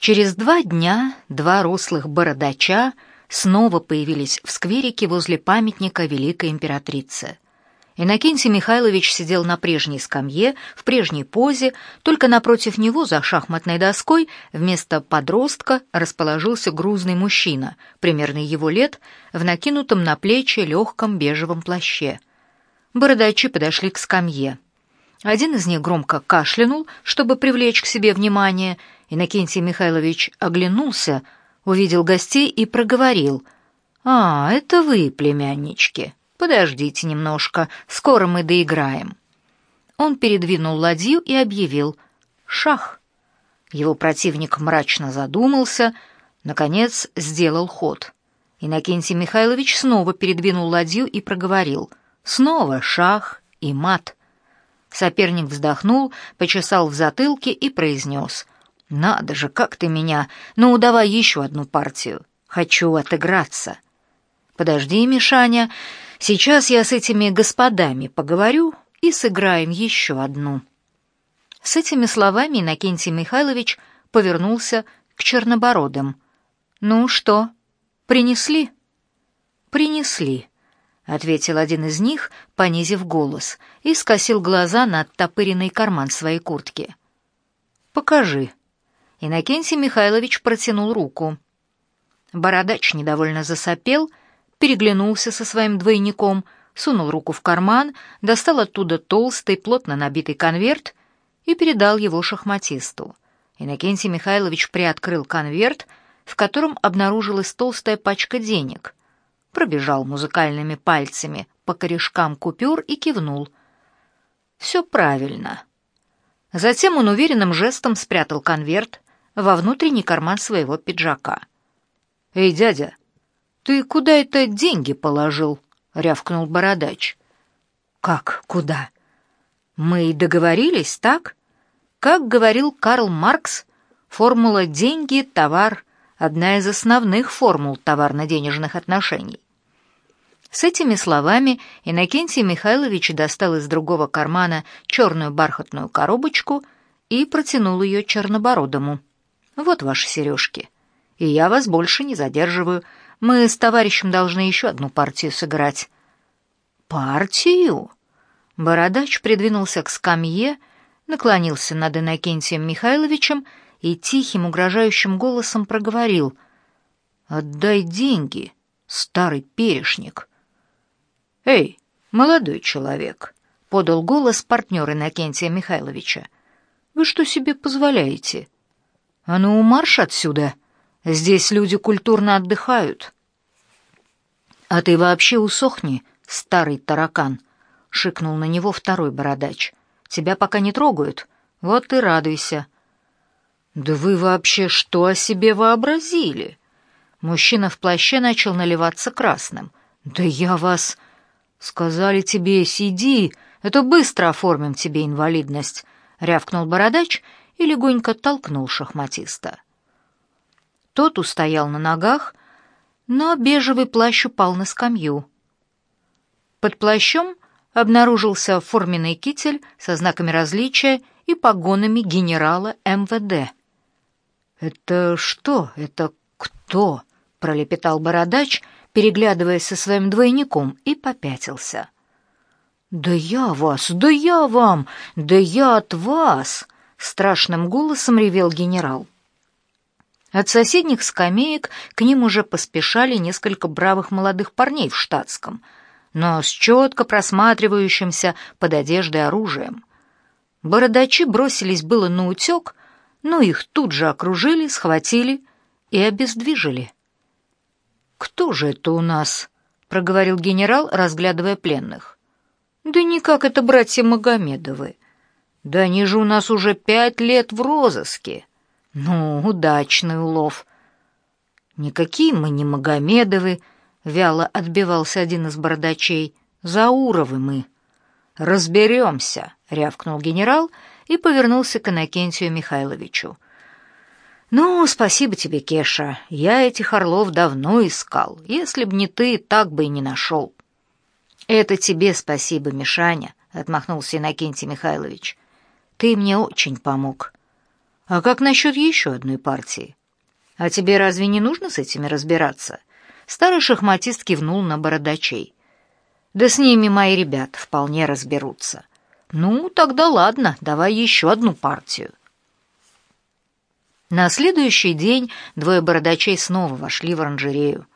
Через два дня два рослых бородача снова появились в скверике возле памятника Великой Императрице. Иннокентий Михайлович сидел на прежней скамье, в прежней позе, только напротив него за шахматной доской вместо подростка расположился грузный мужчина, примерно его лет, в накинутом на плечи легком бежевом плаще. Бородачи подошли к скамье. Один из них громко кашлянул, чтобы привлечь к себе внимание. Иннокентий Михайлович оглянулся, увидел гостей и проговорил. «А, это вы, племяннички. Подождите немножко, скоро мы доиграем». Он передвинул ладью и объявил «Шах». Его противник мрачно задумался, наконец сделал ход. Иннокентий Михайлович снова передвинул ладью и проговорил «Снова шах и мат». Соперник вздохнул, почесал в затылке и произнес. «Надо же, как ты меня! Ну, давай еще одну партию. Хочу отыграться». «Подожди, Мишаня, сейчас я с этими господами поговорю и сыграем еще одну». С этими словами Иннокентий Михайлович повернулся к чернобородым. «Ну что, принесли?» «Принесли», ответил один из них, понизив голос, и скосил глаза на оттопыренный карман своей куртки. Покажи. Иннокентий Михайлович протянул руку. Бородач недовольно засопел, переглянулся со своим двойником, сунул руку в карман, достал оттуда толстый, плотно набитый конверт и передал его шахматисту. Иннокентий Михайлович приоткрыл конверт, в котором обнаружилась толстая пачка денег — пробежал музыкальными пальцами по корешкам купюр и кивнул. «Все правильно». Затем он уверенным жестом спрятал конверт во внутренний карман своего пиджака. «Эй, дядя, ты куда это деньги положил?» — рявкнул бородач. «Как куда?» «Мы договорились, так? Как говорил Карл Маркс, формула «деньги, товар, одна из основных формул товарно-денежных отношений. С этими словами Иннокентий Михайлович достал из другого кармана черную бархатную коробочку и протянул ее чернобородому. «Вот ваши сережки. И я вас больше не задерживаю. Мы с товарищем должны еще одну партию сыграть». «Партию?» Бородач придвинулся к скамье, наклонился над Иннокентием Михайловичем и тихим, угрожающим голосом проговорил «Отдай деньги, старый перешник». «Эй, молодой человек», — подал голос партнер Иннокентия Михайловича, «вы что себе позволяете? А ну, марш отсюда! Здесь люди культурно отдыхают». «А ты вообще усохни, старый таракан», — шикнул на него второй бородач. «Тебя пока не трогают, вот и радуйся». «Да вы вообще что о себе вообразили?» Мужчина в плаще начал наливаться красным. «Да я вас...» «Сказали тебе, сиди, это быстро оформим тебе инвалидность», — рявкнул бородач и легонько толкнул шахматиста. Тот устоял на ногах, но бежевый плащ упал на скамью. Под плащом обнаружился форменный китель со знаками различия и погонами генерала МВД. «Это что? Это кто?» — пролепетал бородач, переглядываясь со своим двойником, и попятился. «Да я вас! Да я вам! Да я от вас!» — страшным голосом ревел генерал. От соседних скамеек к ним уже поспешали несколько бравых молодых парней в штатском, но с четко просматривающимся под одеждой оружием. Бородачи бросились было на утек, но их тут же окружили, схватили и обездвижили. «Кто же это у нас?» — проговорил генерал, разглядывая пленных. «Да никак это братья Магомедовы. Да они же у нас уже пять лет в розыске. Ну, удачный улов». «Никакие мы не Магомедовы», — вяло отбивался один из бородачей. «Зауровы мы». «Разберемся», — рявкнул генерал и повернулся к Иннокентию Михайловичу. «Ну, спасибо тебе, Кеша. Я этих орлов давно искал. Если б не ты, так бы и не нашел». «Это тебе спасибо, Мишаня», — отмахнулся Иннокентий Михайлович. «Ты мне очень помог». А как насчет еще одной партии? А тебе разве не нужно с этими разбираться? Старый шахматист кивнул на бородачей. Да с ними мои ребята вполне разберутся. Ну, тогда ладно, давай еще одну партию. На следующий день двое бородачей снова вошли в оранжерею.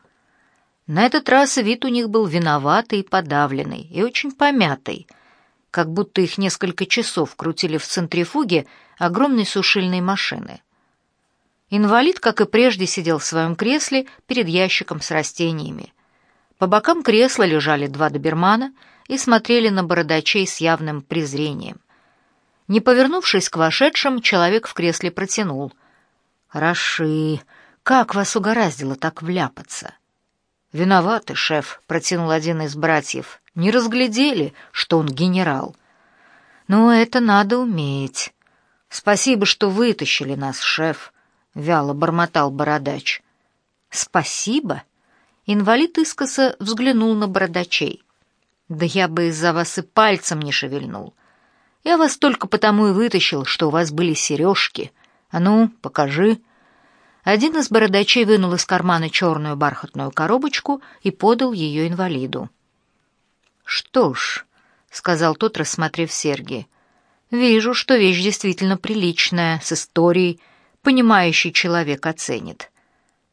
На этот раз вид у них был виноватый и подавленный, и очень помятый, как будто их несколько часов крутили в центрифуге огромной сушильной машины. Инвалид, как и прежде, сидел в своем кресле перед ящиком с растениями. По бокам кресла лежали два добермана и смотрели на бородачей с явным презрением. Не повернувшись к вошедшим, человек в кресле протянул. «Хороши! Как вас угораздило так вляпаться?» «Виноваты, шеф», — протянул один из братьев. «Не разглядели, что он генерал». «Ну, это надо уметь. Спасибо, что вытащили нас, шеф», — вяло бормотал бородач. «Спасибо?» Инвалид искоса взглянул на бородачей. «Да я бы из-за вас и пальцем не шевельнул. Я вас только потому и вытащил, что у вас были сережки. А ну, покажи». Один из бородачей вынул из кармана черную бархатную коробочку и подал ее инвалиду. «Что ж», — сказал тот, рассмотрев серьги, — «вижу, что вещь действительно приличная, с историей, понимающий человек оценит».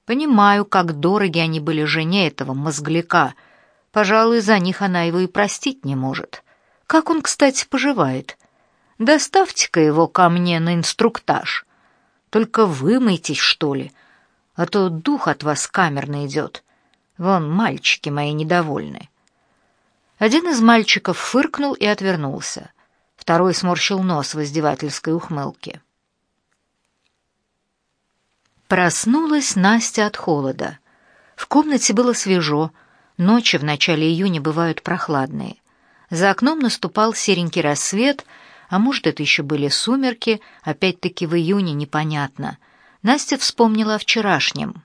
Понимаю, как дороги они были жене этого мозгляка. Пожалуй, за них она его и простить не может. Как он, кстати, поживает? Доставьте-ка его ко мне на инструктаж. Только вымойтесь, что ли, а то дух от вас камерно идет. Вон мальчики мои недовольны. Один из мальчиков фыркнул и отвернулся. Второй сморщил нос в издевательской ухмылке. Проснулась Настя от холода. В комнате было свежо, ночи в начале июня бывают прохладные. За окном наступал серенький рассвет, а может, это еще были сумерки, опять-таки в июне непонятно. Настя вспомнила о вчерашнем.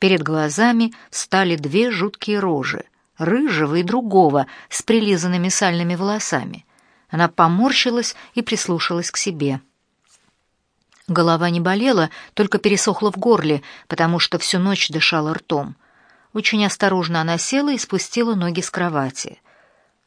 Перед глазами стали две жуткие рожи, рыжего и другого, с прилизанными сальными волосами. Она поморщилась и прислушалась к себе. Голова не болела, только пересохла в горле, потому что всю ночь дышала ртом. Очень осторожно она села и спустила ноги с кровати.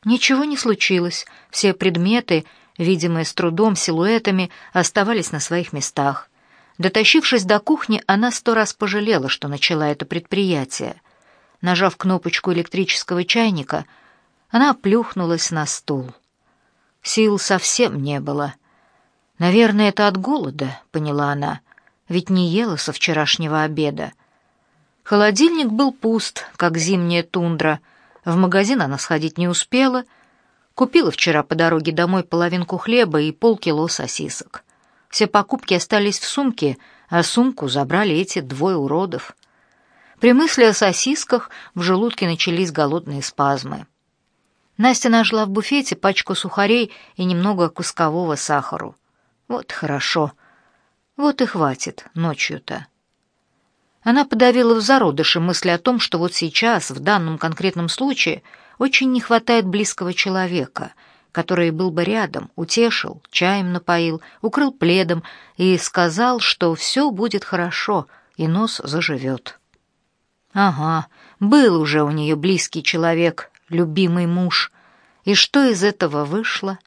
Ничего не случилось, все предметы, видимые с трудом силуэтами, оставались на своих местах. Дотащившись до кухни, она сто раз пожалела, что начала это предприятие. Нажав кнопочку электрического чайника, она плюхнулась на стул. Сил совсем не было — Наверное, это от голода, поняла она, ведь не ела со вчерашнего обеда. Холодильник был пуст, как зимняя тундра. В магазин она сходить не успела. Купила вчера по дороге домой половинку хлеба и полкило сосисок. Все покупки остались в сумке, а сумку забрали эти двое уродов. При мысли о сосисках в желудке начались голодные спазмы. Настя нашла в буфете пачку сухарей и немного кускового сахару. Вот хорошо. Вот и хватит ночью-то. Она подавила в зародыше мысли о том, что вот сейчас, в данном конкретном случае, очень не хватает близкого человека, который был бы рядом, утешил, чаем напоил, укрыл пледом и сказал, что все будет хорошо, и нос заживет. Ага, был уже у нее близкий человек, любимый муж. И что из этого вышло?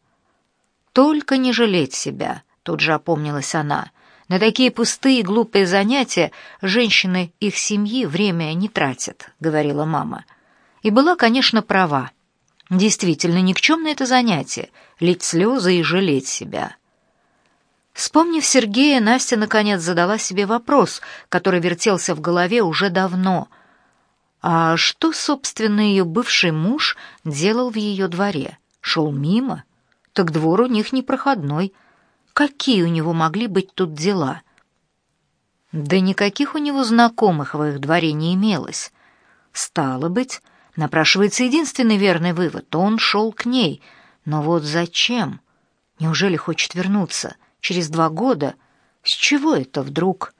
Только не жалеть себя, Тут же опомнилась она. На такие пустые глупые занятия женщины их семьи время не тратят, говорила мама. И была, конечно, права. Действительно, никчемное это занятие — лить слезы и жалеть себя. Вспомнив Сергея, Настя наконец задала себе вопрос, который вертелся в голове уже давно. А что, собственно, ее бывший муж делал в ее дворе? Шел мимо? Так двор у них непроходной — Какие у него могли быть тут дела? Да никаких у него знакомых в их дворе не имелось. Стало быть, напрашивается единственный верный вывод. Он шел к ней. Но вот зачем? Неужели хочет вернуться? Через два года? С чего это вдруг?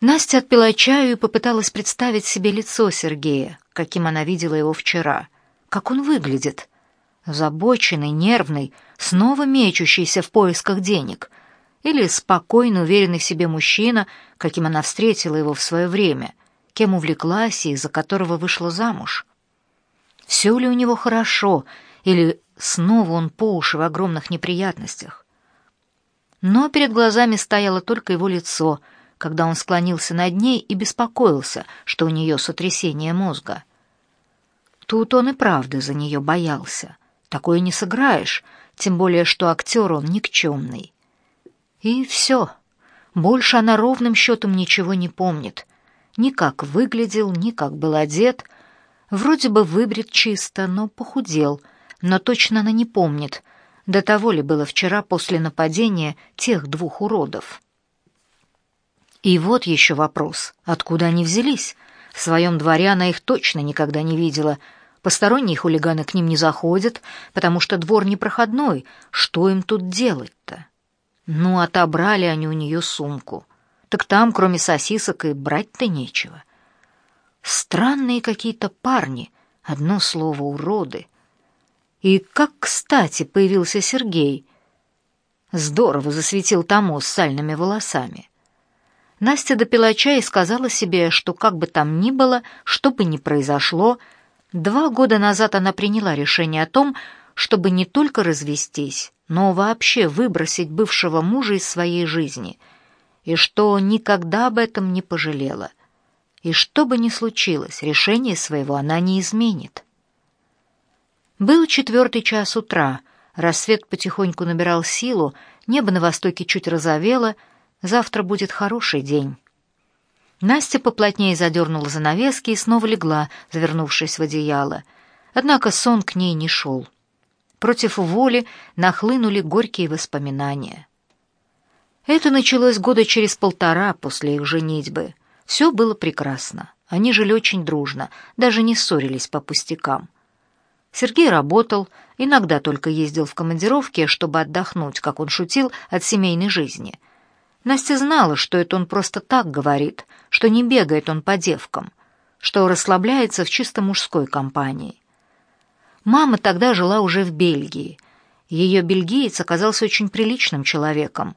Настя отпила чаю и попыталась представить себе лицо Сергея, каким она видела его вчера. Как он выглядит? Забоченный, нервный, снова мечущийся в поисках денег. или спокойно уверенный в себе мужчина, каким она встретила его в свое время, кем увлеклась и из-за которого вышла замуж. Все ли у него хорошо, или снова он по уши в огромных неприятностях? Но перед глазами стояло только его лицо, когда он склонился над ней и беспокоился, что у нее сотрясение мозга. Тут он и правда за нее боялся. Такое не сыграешь, тем более что актер он никчемный. И все. Больше она ровным счетом ничего не помнит. Ни как выглядел, ни как был одет. Вроде бы выбрит чисто, но похудел. Но точно она не помнит, до того ли было вчера после нападения тех двух уродов. И вот еще вопрос, откуда они взялись? В своем дворе она их точно никогда не видела. Посторонние хулиганы к ним не заходят, потому что двор непроходной. Что им тут делать-то? Ну, отобрали они у нее сумку. Так там, кроме сосисок, и брать-то нечего. Странные какие-то парни, одно слово уроды. И как кстати появился Сергей. Здорово засветил тому с сальными волосами. Настя допила чай и сказала себе, что как бы там ни было, что бы ни произошло, два года назад она приняла решение о том, чтобы не только развестись, но вообще выбросить бывшего мужа из своей жизни, и что никогда об этом не пожалела. И что бы ни случилось, решение своего она не изменит. Был четвертый час утра, рассвет потихоньку набирал силу, небо на востоке чуть розовело, завтра будет хороший день. Настя поплотнее задернула занавески и снова легла, завернувшись в одеяло. Однако сон к ней не шел. Против воли нахлынули горькие воспоминания. Это началось года через полтора после их женитьбы. Все было прекрасно. Они жили очень дружно, даже не ссорились по пустякам. Сергей работал, иногда только ездил в командировки, чтобы отдохнуть, как он шутил, от семейной жизни. Настя знала, что это он просто так говорит, что не бегает он по девкам, что расслабляется в чисто мужской компании. Мама тогда жила уже в Бельгии. Ее бельгиец оказался очень приличным человеком.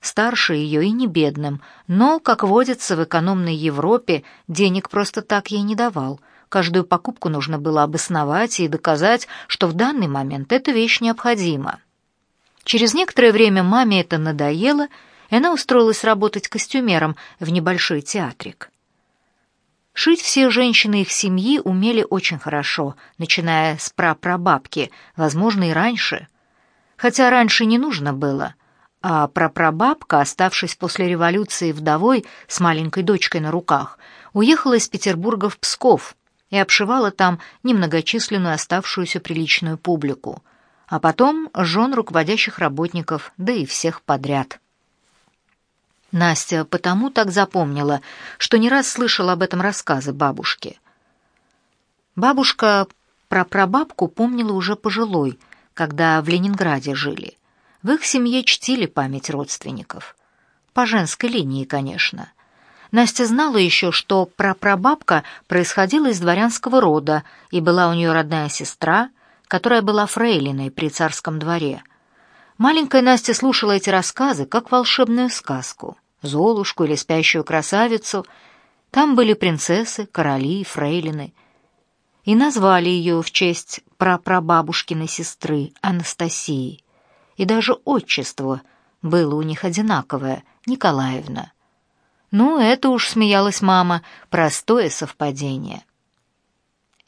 Старше ее и не бедным, но, как водится в экономной Европе, денег просто так ей не давал. Каждую покупку нужно было обосновать и доказать, что в данный момент эта вещь необходима. Через некоторое время маме это надоело, и она устроилась работать костюмером в небольшой театрик. Шить все женщины их семьи умели очень хорошо, начиная с прапрабабки, возможно, и раньше. Хотя раньше не нужно было. А прапрабабка, оставшись после революции вдовой с маленькой дочкой на руках, уехала из Петербурга в Псков и обшивала там немногочисленную оставшуюся приличную публику, а потом жен руководящих работников, да и всех подряд. Настя потому так запомнила, что не раз слышала об этом рассказы бабушки. Бабушка про прабабку помнила уже пожилой, когда в Ленинграде жили. В их семье чтили память родственников. По женской линии, конечно. Настя знала еще, что прапрабабка происходила из дворянского рода, и была у нее родная сестра, которая была фрейлиной при царском дворе. Маленькая Настя слушала эти рассказы, как волшебную сказку. Золушку или спящую красавицу. Там были принцессы, короли, фрейлины. И назвали ее в честь прапрабабушкиной сестры Анастасии. И даже отчество было у них одинаковое — Николаевна. Ну, это уж смеялась мама, простое совпадение.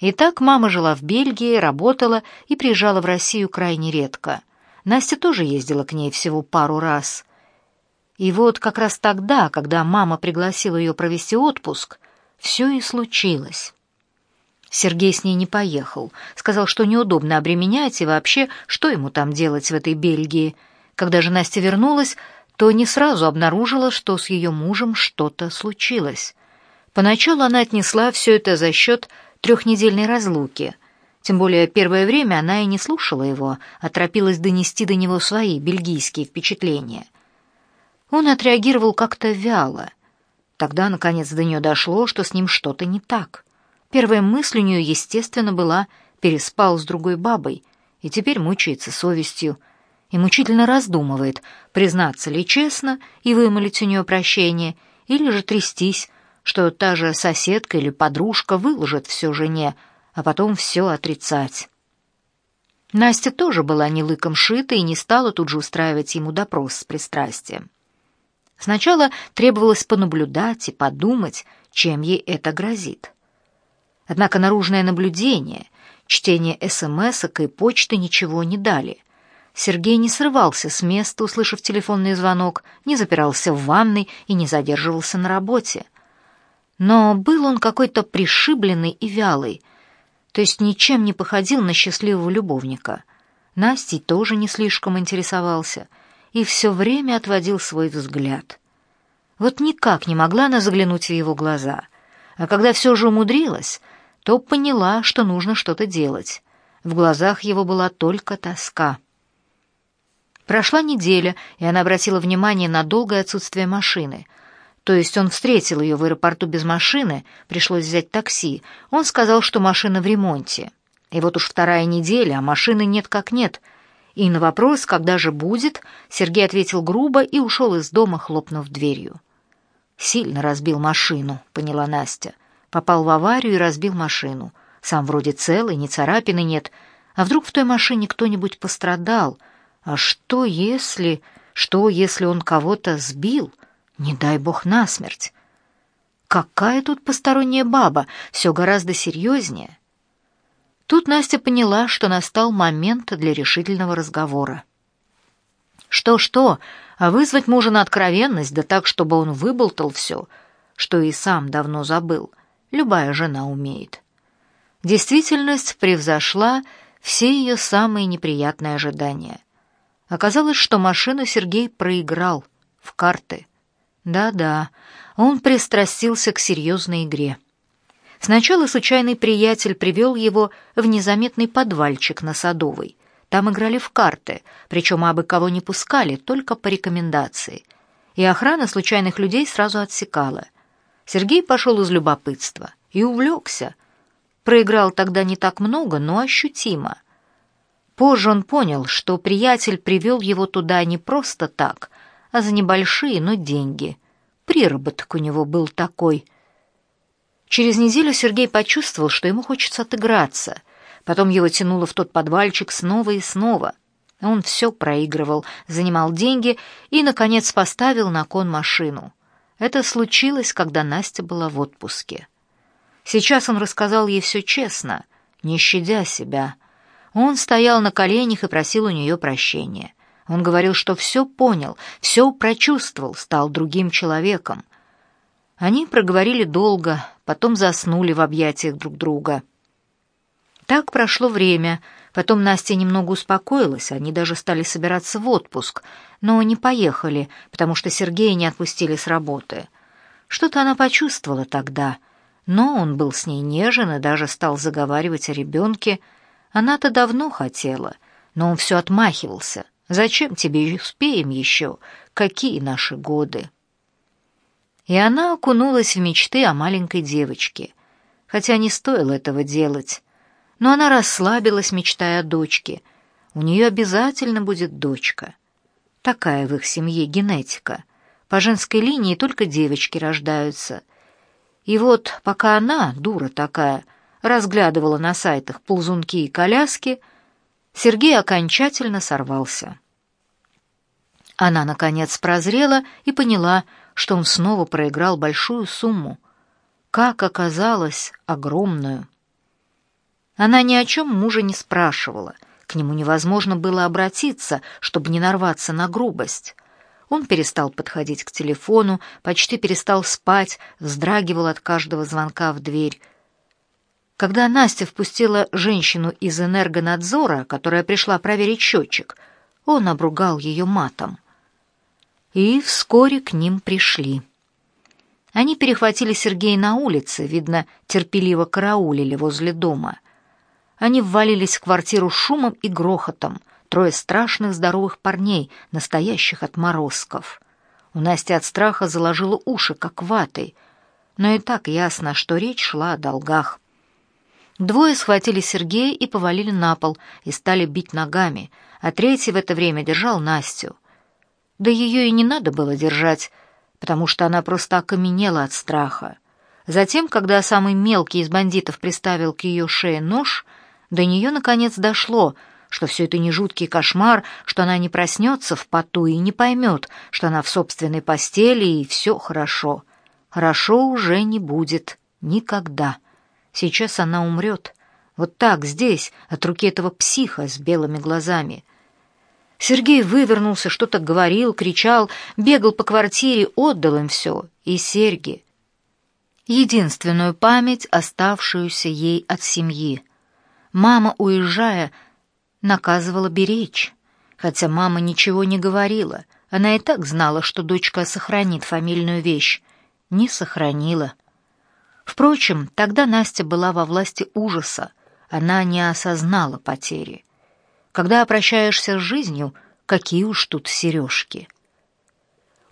Итак, мама жила в Бельгии, работала и приезжала в Россию крайне редко. Настя тоже ездила к ней всего пару раз. И вот как раз тогда, когда мама пригласила ее провести отпуск, все и случилось. Сергей с ней не поехал, сказал, что неудобно обременять и вообще, что ему там делать в этой Бельгии. Когда же Настя вернулась, то не сразу обнаружила, что с ее мужем что-то случилось. Поначалу она отнесла все это за счет трехнедельной разлуки. Тем более первое время она и не слушала его, а торопилась донести до него свои бельгийские впечатления. Он отреагировал как-то вяло. Тогда, наконец, до нее дошло, что с ним что-то не так. Первая мысль у нее, естественно, была «переспал с другой бабой» и теперь мучается совестью. И мучительно раздумывает, признаться ли честно и вымолить у нее прощение, или же трястись, что та же соседка или подружка выложит все жене, а потом все отрицать. Настя тоже была не лыком шита и не стала тут же устраивать ему допрос с пристрастием. Сначала требовалось понаблюдать и подумать, чем ей это грозит. Однако наружное наблюдение, чтение СМСок и почты ничего не дали. Сергей не срывался с места, услышав телефонный звонок, не запирался в ванной и не задерживался на работе. Но был он какой-то пришибленный и вялый, то есть ничем не походил на счастливого любовника. Настей тоже не слишком интересовался и все время отводил свой взгляд. Вот никак не могла она заглянуть в его глаза, а когда все же умудрилась, то поняла, что нужно что-то делать. В глазах его была только тоска. Прошла неделя, и она обратила внимание на долгое отсутствие машины — то есть он встретил ее в аэропорту без машины, пришлось взять такси. Он сказал, что машина в ремонте. И вот уж вторая неделя, а машины нет как нет. И на вопрос, когда же будет, Сергей ответил грубо и ушел из дома, хлопнув дверью. «Сильно разбил машину», — поняла Настя. Попал в аварию и разбил машину. Сам вроде целый, ни царапины нет. А вдруг в той машине кто-нибудь пострадал? А что если... Что если он кого-то сбил?» Не дай бог насмерть. Какая тут посторонняя баба, все гораздо серьезнее. Тут Настя поняла, что настал момент для решительного разговора. Что-что, а вызвать мужа на откровенность, да так, чтобы он выболтал все, что и сам давно забыл, любая жена умеет. Действительность превзошла все ее самые неприятные ожидания. Оказалось, что машину Сергей проиграл в карты — да-да, он пристрастился к серьезной игре. Сначала случайный приятель привел его в незаметный подвальчик на Садовой. Там играли в карты, причем абы кого не пускали, только по рекомендации. И охрана случайных людей сразу отсекала. Сергей пошел из любопытства и увлекся. Проиграл тогда не так много, но ощутимо. Позже он понял, что приятель привел его туда не просто так, а за небольшие, но деньги. Приработок у него был такой. Через неделю Сергей почувствовал, что ему хочется отыграться. Потом его тянуло в тот подвальчик снова и снова. Он все проигрывал, занимал деньги и, наконец, поставил на кон машину. Это случилось, когда Настя была в отпуске. Сейчас он рассказал ей все честно, не щадя себя. Он стоял на коленях и просил у нее прощения. Он говорил, что все понял, все прочувствовал, стал другим человеком. Они проговорили долго, потом заснули в объятиях друг друга. Так прошло время, потом Настя немного успокоилась, они даже стали собираться в отпуск, но не поехали, потому что Сергея не отпустили с работы. Что-то она почувствовала тогда, но он был с ней нежен и даже стал заговаривать о ребенке. Она-то давно хотела, но он все отмахивался. Зачем тебе успеем еще? Какие наши годы?» И она окунулась в мечты о маленькой девочке, хотя не стоило этого делать. Но она расслабилась, мечтая о дочке. У нее обязательно будет дочка. Такая в их семье генетика. По женской линии только девочки рождаются. И вот пока она, дура такая, разглядывала на сайтах ползунки и коляски, Сергей окончательно сорвался. Она, наконец, прозрела и поняла, что он снова проиграл большую сумму. Как оказалось, огромную. Она ни о чем мужа не спрашивала. К нему невозможно было обратиться, чтобы не нарваться на грубость. Он перестал подходить к телефону, почти перестал спать, вздрагивал от каждого звонка в дверь. Когда Настя впустила женщину из энергонадзора, которая пришла проверить счетчик, он обругал ее матом и вскоре к ним пришли. Они перехватили Сергея на улице, видно, терпеливо караулили возле дома. Они ввалились в квартиру шумом и грохотом, трое страшных здоровых парней, настоящих отморозков. У Насти от страха заложило уши, как ватой, но и так ясно, что речь шла о долгах. Двое схватили Сергея и повалили на пол, и стали бить ногами, а третий в это время держал Настю. Да ее и не надо было держать, потому что она просто окаменела от страха. Затем, когда самый мелкий из бандитов приставил к ее шее нож, до нее наконец дошло, что все это не жуткий кошмар, что она не проснется в поту и не поймет, что она в собственной постели и все хорошо. Хорошо уже не будет. Никогда. Сейчас она умрет. Вот так, здесь, от руки этого психа с белыми глазами. Сергей вывернулся, что-то говорил, кричал, бегал по квартире, отдал им все. И серьги. Единственную память, оставшуюся ей от семьи. Мама, уезжая, наказывала беречь. Хотя мама ничего не говорила. Она и так знала, что дочка сохранит фамильную вещь. Не сохранила. Впрочем, тогда Настя была во власти ужаса, она не осознала потери. Когда прощаешься с жизнью, какие уж тут сережки.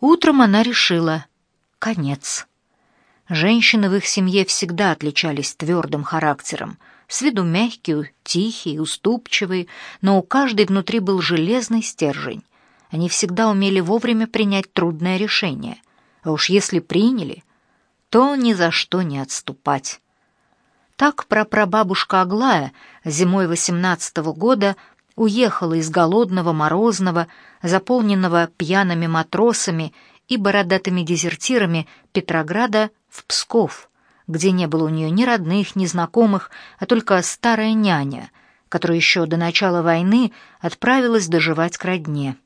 Утром она решила — конец. Женщины в их семье всегда отличались твердым характером, с виду мягкие, тихие, уступчивые, но у каждой внутри был железный стержень. Они всегда умели вовремя принять трудное решение, а уж если приняли — то ни за что не отступать. Так прапрабабушка Аглая зимой восемнадцатого года уехала из голодного, морозного, заполненного пьяными матросами и бородатыми дезертирами Петрограда в Псков, где не было у нее ни родных, ни знакомых, а только старая няня, которая еще до начала войны отправилась доживать к родне.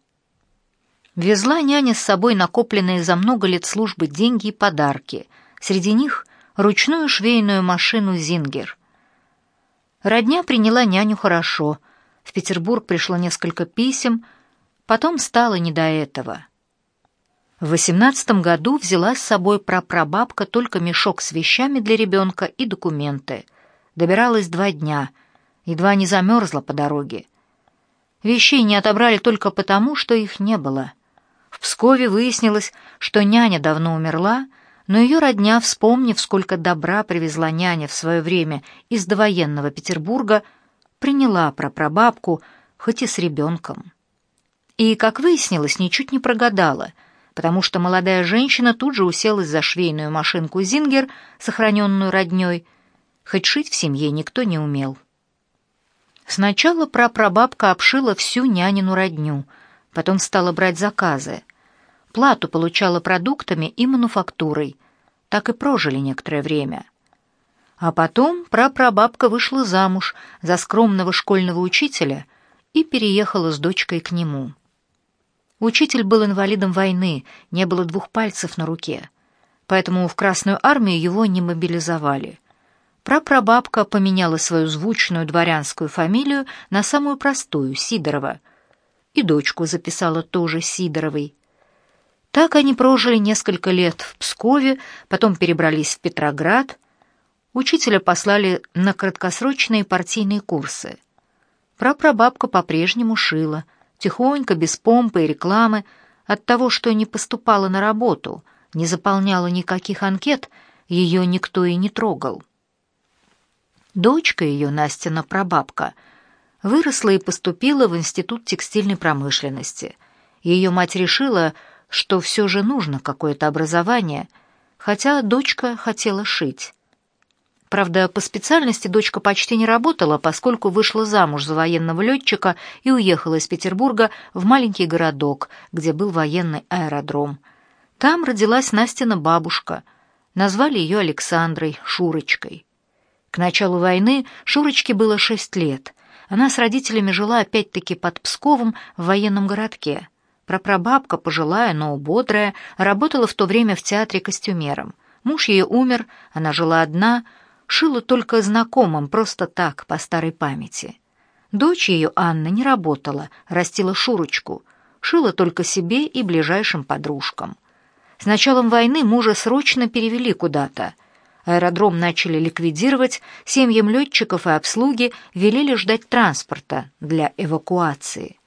Везла няня с собой накопленные за много лет службы деньги и подарки — Среди них ручную швейную машину «Зингер». Родня приняла няню хорошо. В Петербург пришло несколько писем, потом стало не до этого. В восемнадцатом году взяла с собой прапрабабка только мешок с вещами для ребенка и документы. Добиралась два дня, едва не замерзла по дороге. Вещей не отобрали только потому, что их не было. В Пскове выяснилось, что няня давно умерла, но ее родня, вспомнив, сколько добра привезла няня в свое время из довоенного Петербурга, приняла прапрабабку, хоть и с ребенком. И, как выяснилось, ничуть не прогадала, потому что молодая женщина тут же уселась за швейную машинку «Зингер», сохраненную родней, хоть шить в семье никто не умел. Сначала прапрабабка обшила всю нянину родню, потом стала брать заказы — Плату получала продуктами и мануфактурой. Так и прожили некоторое время. А потом прапрабабка вышла замуж за скромного школьного учителя и переехала с дочкой к нему. Учитель был инвалидом войны, не было двух пальцев на руке, поэтому в Красную армию его не мобилизовали. Прапрабабка поменяла свою звучную дворянскую фамилию на самую простую — Сидорова. И дочку записала тоже Сидоровой. Так они прожили несколько лет в Пскове, потом перебрались в Петроград. Учителя послали на краткосрочные партийные курсы. Прапрабабка по-прежнему шила, тихонько, без помпы и рекламы, от того, что не поступала на работу, не заполняла никаких анкет, ее никто и не трогал. Дочка ее, Настина прабабка, выросла и поступила в Институт текстильной промышленности. Ее мать решила, что все же нужно какое-то образование, хотя дочка хотела шить. Правда, по специальности дочка почти не работала, поскольку вышла замуж за военного летчика и уехала из Петербурга в маленький городок, где был военный аэродром. Там родилась Настина бабушка. Назвали ее Александрой, Шурочкой. К началу войны Шурочке было шесть лет. Она с родителями жила опять-таки под Псковом в военном городке. Прапрабабка, пожилая, но бодрая, работала в то время в театре костюмером. Муж ее умер, она жила одна, шила только знакомым, просто так, по старой памяти. Дочь ее, Анна, не работала, растила Шурочку, шила только себе и ближайшим подружкам. С началом войны мужа срочно перевели куда-то. Аэродром начали ликвидировать, семьям летчиков и обслуги велели ждать транспорта для эвакуации.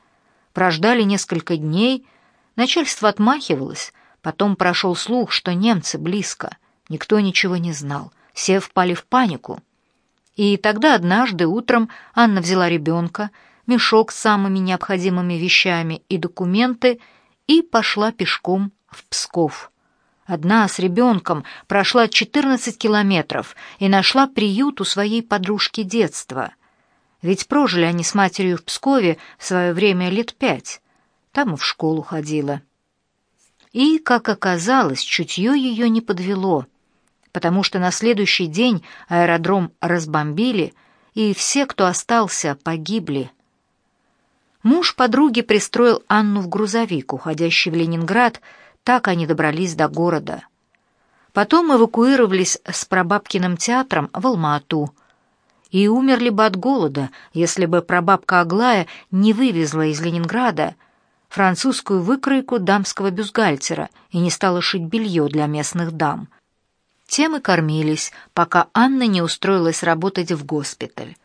Прождали несколько дней, начальство отмахивалось, потом прошел слух, что немцы близко. Никто ничего не знал, все впали в панику. И тогда однажды утром Анна взяла ребенка, мешок с самыми необходимыми вещами и документы и пошла пешком в Псков. Одна с ребенком прошла 14 километров и нашла приют у своей подружки детства. Ведь прожили они с матерью в Пскове в свое время лет пять. Там и в школу ходила. И, как оказалось, чутье ее не подвело, потому что на следующий день аэродром разбомбили, и все, кто остался, погибли. Муж подруги пристроил Анну в грузовик, уходящий в Ленинград, так они добрались до города. Потом эвакуировались с прабабкиным театром в Алма-Ату. И умерли бы от голода, если бы прабабка Аглая не вывезла из Ленинграда французскую выкройку дамского бюстгальтера и не стала шить белье для местных дам. Тем и кормились, пока Анна не устроилась работать в госпиталь.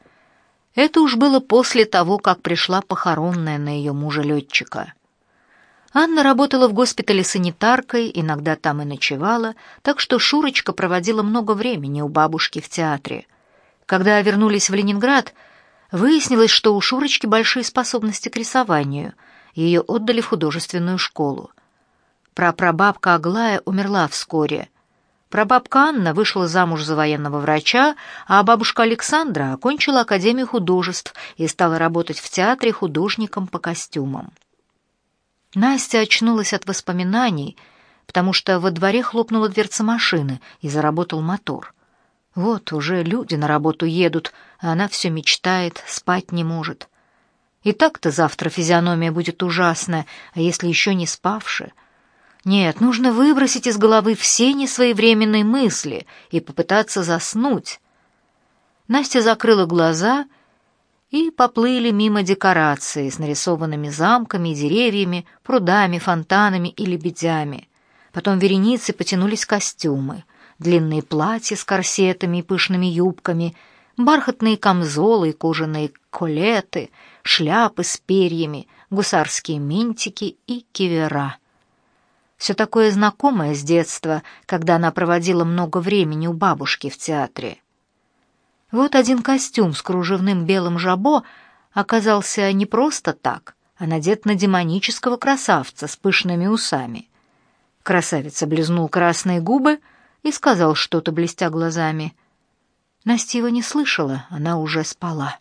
Это уж было после того, как пришла похоронная на ее мужа-летчика. Анна работала в госпитале санитаркой, иногда там и ночевала, так что Шурочка проводила много времени у бабушки в театре. Когда вернулись в Ленинград, выяснилось, что у Шурочки большие способности к рисованию, ее отдали в художественную школу. Прапрабабка Аглая умерла вскоре. Прабабка Анна вышла замуж за военного врача, а бабушка Александра окончила Академию художеств и стала работать в театре художником по костюмам. Настя очнулась от воспоминаний, потому что во дворе хлопнула дверца машины и заработал мотор. Вот уже люди на работу едут, а она все мечтает, спать не может. И так-то завтра физиономия будет ужасная, а если еще не спавшая? Нет, нужно выбросить из головы все несвоевременные мысли и попытаться заснуть. Настя закрыла глаза и поплыли мимо декорации с нарисованными замками деревьями, прудами, фонтанами и лебедями. Потом вереницы потянулись костюмы, длинные платья с корсетами и пышными юбками, бархатные камзолы и кожаные колеты, шляпы с перьями, гусарские ментики и кивера. Все такое знакомое с детства, когда она проводила много времени у бабушки в театре. Вот один костюм с кружевным белым жабо оказался не просто так, а надет на демонического красавца с пышными усами. Красавец облизнул красные губы и сказал что-то, блестя глазами. Настя его не слышала, она уже спала.